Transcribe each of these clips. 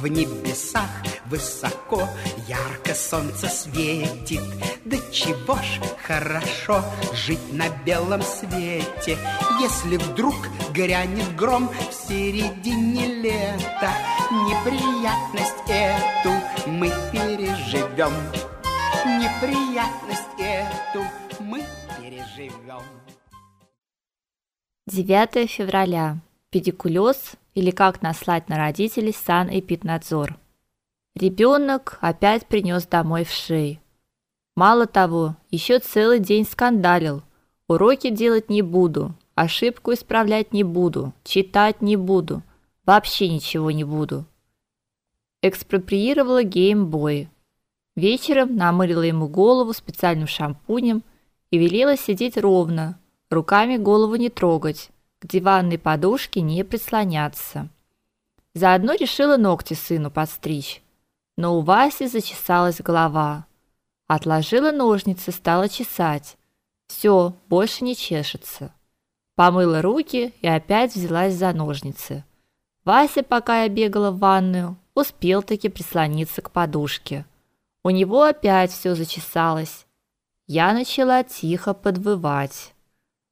В небесах высоко ярко солнце светит. Да чего ж хорошо жить на белом свете Если вдруг грянет гром в середине лета. Неприятность эту мы переживем. Неприятность эту мы переживем. 9 февраля. Педикулез или как наслать на родителей санэпиднадзор. Ребенок опять принес домой в шей. Мало того, еще целый день скандалил. Уроки делать не буду, ошибку исправлять не буду, читать не буду, вообще ничего не буду. Экспроприировала геймбой. Вечером намылила ему голову специальным шампунем и велела сидеть ровно, руками голову не трогать, к диванной подушке не прислоняться. Заодно решила ногти сыну подстричь. Но у Васи зачесалась голова. Отложила ножницы, стала чесать. Все, больше не чешется. Помыла руки и опять взялась за ножницы. Вася, пока я бегала в ванную, успел таки прислониться к подушке. У него опять все зачесалось. Я начала тихо подвывать.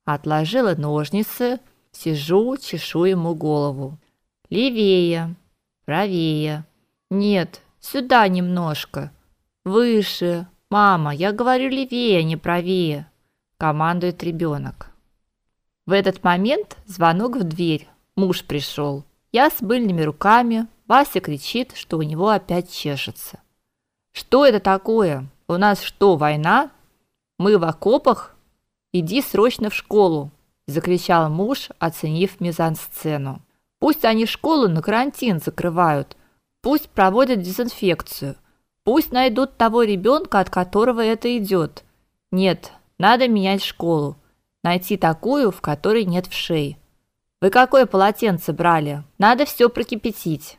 Отложила ножницы, сижу, чешу ему голову. Левее, правее. Нет, сюда немножко. Выше. Мама, я говорю левее, а не правее, командует ребенок. В этот момент звонок в дверь. Муж пришел. Я с мыльными руками. Вася кричит, что у него опять чешется. Что это такое? У нас что, война? Мы в окопах? Иди срочно в школу, закричал муж, оценив мизансцену. Пусть они школу на карантин закрывают, пусть проводят дезинфекцию, пусть найдут того ребенка, от которого это идет. Нет, надо менять школу, найти такую, в которой нет вшей. Вы какое полотенце брали? Надо все прокипятить.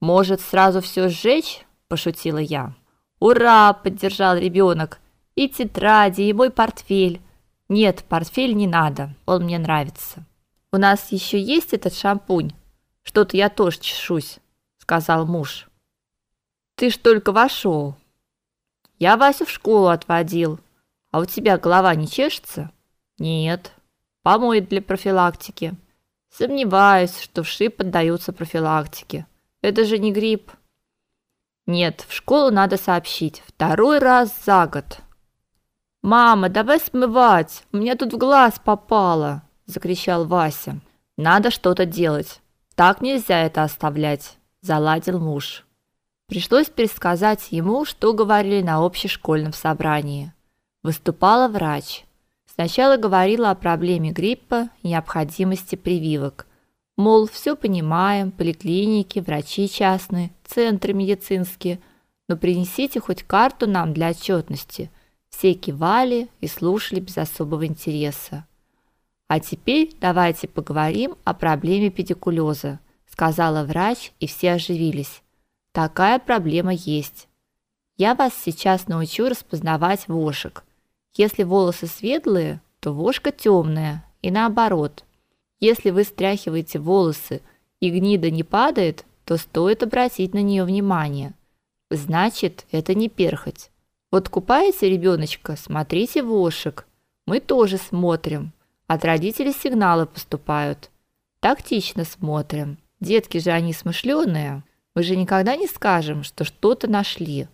Может, сразу все сжечь? пошутила я. Ура, поддержал ребенок. И тетради, и мой портфель. Нет, портфель не надо. Он мне нравится. У нас еще есть этот шампунь. Что-то я тоже чешусь, сказал муж. Ты ж только вошел. Я Васю в школу отводил. А у тебя голова не чешется? Нет. Помоет для профилактики. Сомневаюсь, что вши поддаются профилактике. Это же не грипп. Нет, в школу надо сообщить. Второй раз за год. Мама, давай смывать. У меня тут в глаз попало, закричал Вася. Надо что-то делать. Так нельзя это оставлять, заладил муж. Пришлось пересказать ему, что говорили на общешкольном собрании. Выступала врач. Сначала говорила о проблеме гриппа и необходимости прививок. Мол, все понимаем, поликлиники, врачи частные, центры медицинские, но принесите хоть карту нам для отчетности – все кивали и слушали без особого интереса. А теперь давайте поговорим о проблеме педикулеза, сказала врач, и все оживились. Такая проблема есть. Я вас сейчас научу распознавать вошек. Если волосы светлые, то вошка темная, и наоборот. Если вы стряхиваете волосы и гнида не падает, то стоит обратить на нее внимание. Значит, это не перхоть. Вот купаете ребеночка, смотрите вошек. Мы тоже смотрим. От родителей сигналы поступают. Тактично смотрим. Детки же они смышленые. Мы же никогда не скажем, что что-то нашли.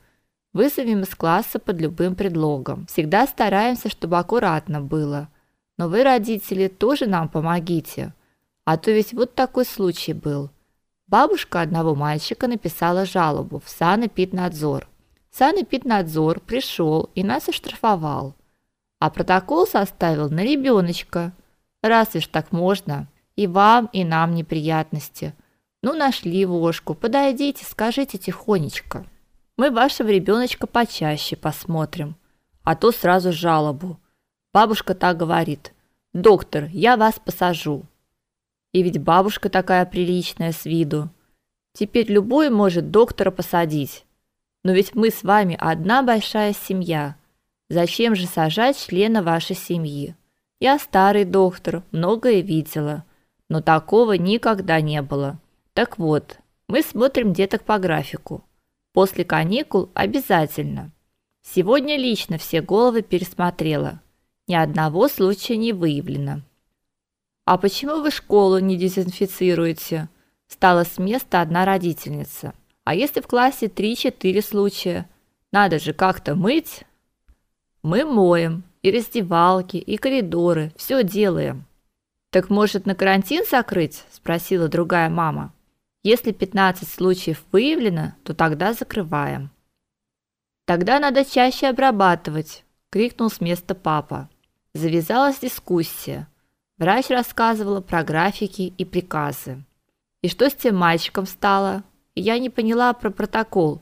Вызовем из класса под любым предлогом. Всегда стараемся, чтобы аккуратно было. Но вы, родители, тоже нам помогите. А то ведь вот такой случай был. Бабушка одного мальчика написала жалобу в санэпиднадзор. Санэпиднадзор пришел и нас оштрафовал. А протокол составил на ребеночка. Разве ж так можно? И вам, и нам неприятности. Ну, нашли вошку, подойдите, скажите тихонечко. Мы вашего ребеночка почаще посмотрим. А то сразу жалобу. Бабушка так говорит. Доктор, я вас посажу. И ведь бабушка такая приличная с виду. Теперь любой может доктора посадить. Но ведь мы с вами одна большая семья. Зачем же сажать члена вашей семьи? Я старый доктор, многое видела, но такого никогда не было. Так вот, Мы смотрим деток по графику. После каникул обязательно. Сегодня лично все головы пересмотрела. Ни одного случая не выявлено. А почему вы школу не дезинфицируете? Стала с места одна родительница. А если в классе 3-4 случая? Надо же как-то мыть. Мы моем и раздевалки, и коридоры, все делаем. Так может на карантин закрыть? спросила другая мама. Если 15 случаев выявлено, то тогда закрываем. Тогда надо чаще обрабатывать, крикнул с места папа. Завязалась дискуссия. Врач рассказывала про графики и приказы. И что с тем мальчиком стало? Я не поняла про протокол.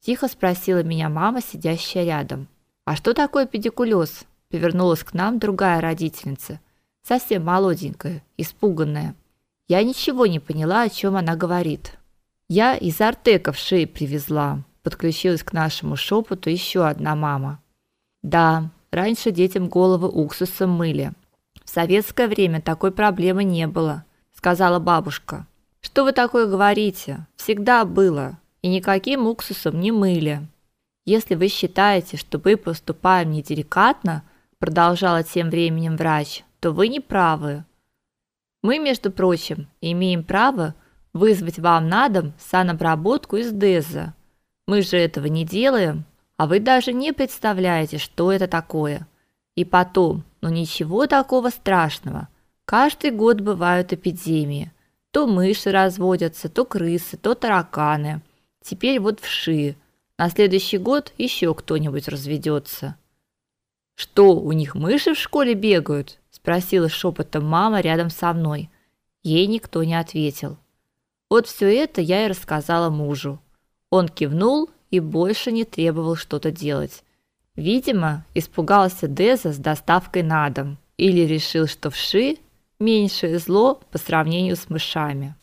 Тихо спросила меня мама, сидящая рядом. А что такое педикулез? Повернулась к нам другая родительница совсем молоденькая, испуганная. Я ничего не поняла, о чем она говорит. Я из Артека в шее привезла. Подключилась к нашему шепоту еще одна мама. Да, раньше детям головы уксусом мыли. В советское время такой проблемы не было, сказала бабушка. Что вы такое говорите? Всегда было, и никаким уксусом не мыли. Если вы считаете, что мы поступаем неделикатно, продолжала тем временем врач, то вы не правы. Мы, между прочим, имеем право вызвать вам на дом санобработку из ДЭЗа. Мы же этого не делаем, а вы даже не представляете, что это такое. И потом, ну ничего такого страшного. Каждый год бывают эпидемии. То мыши разводятся, то крысы, то тараканы. Теперь вот вши. На следующий год еще кто-нибудь разведется. Что, у них мыши в школе бегают? спросила шепотом мама рядом со мной. Ей никто не ответил. Вот все это я и рассказала мужу. Он кивнул и больше не требовал что-то делать. Видимо, испугался Деза с доставкой на дом или решил, что вши меньшее зло по сравнению с мышами.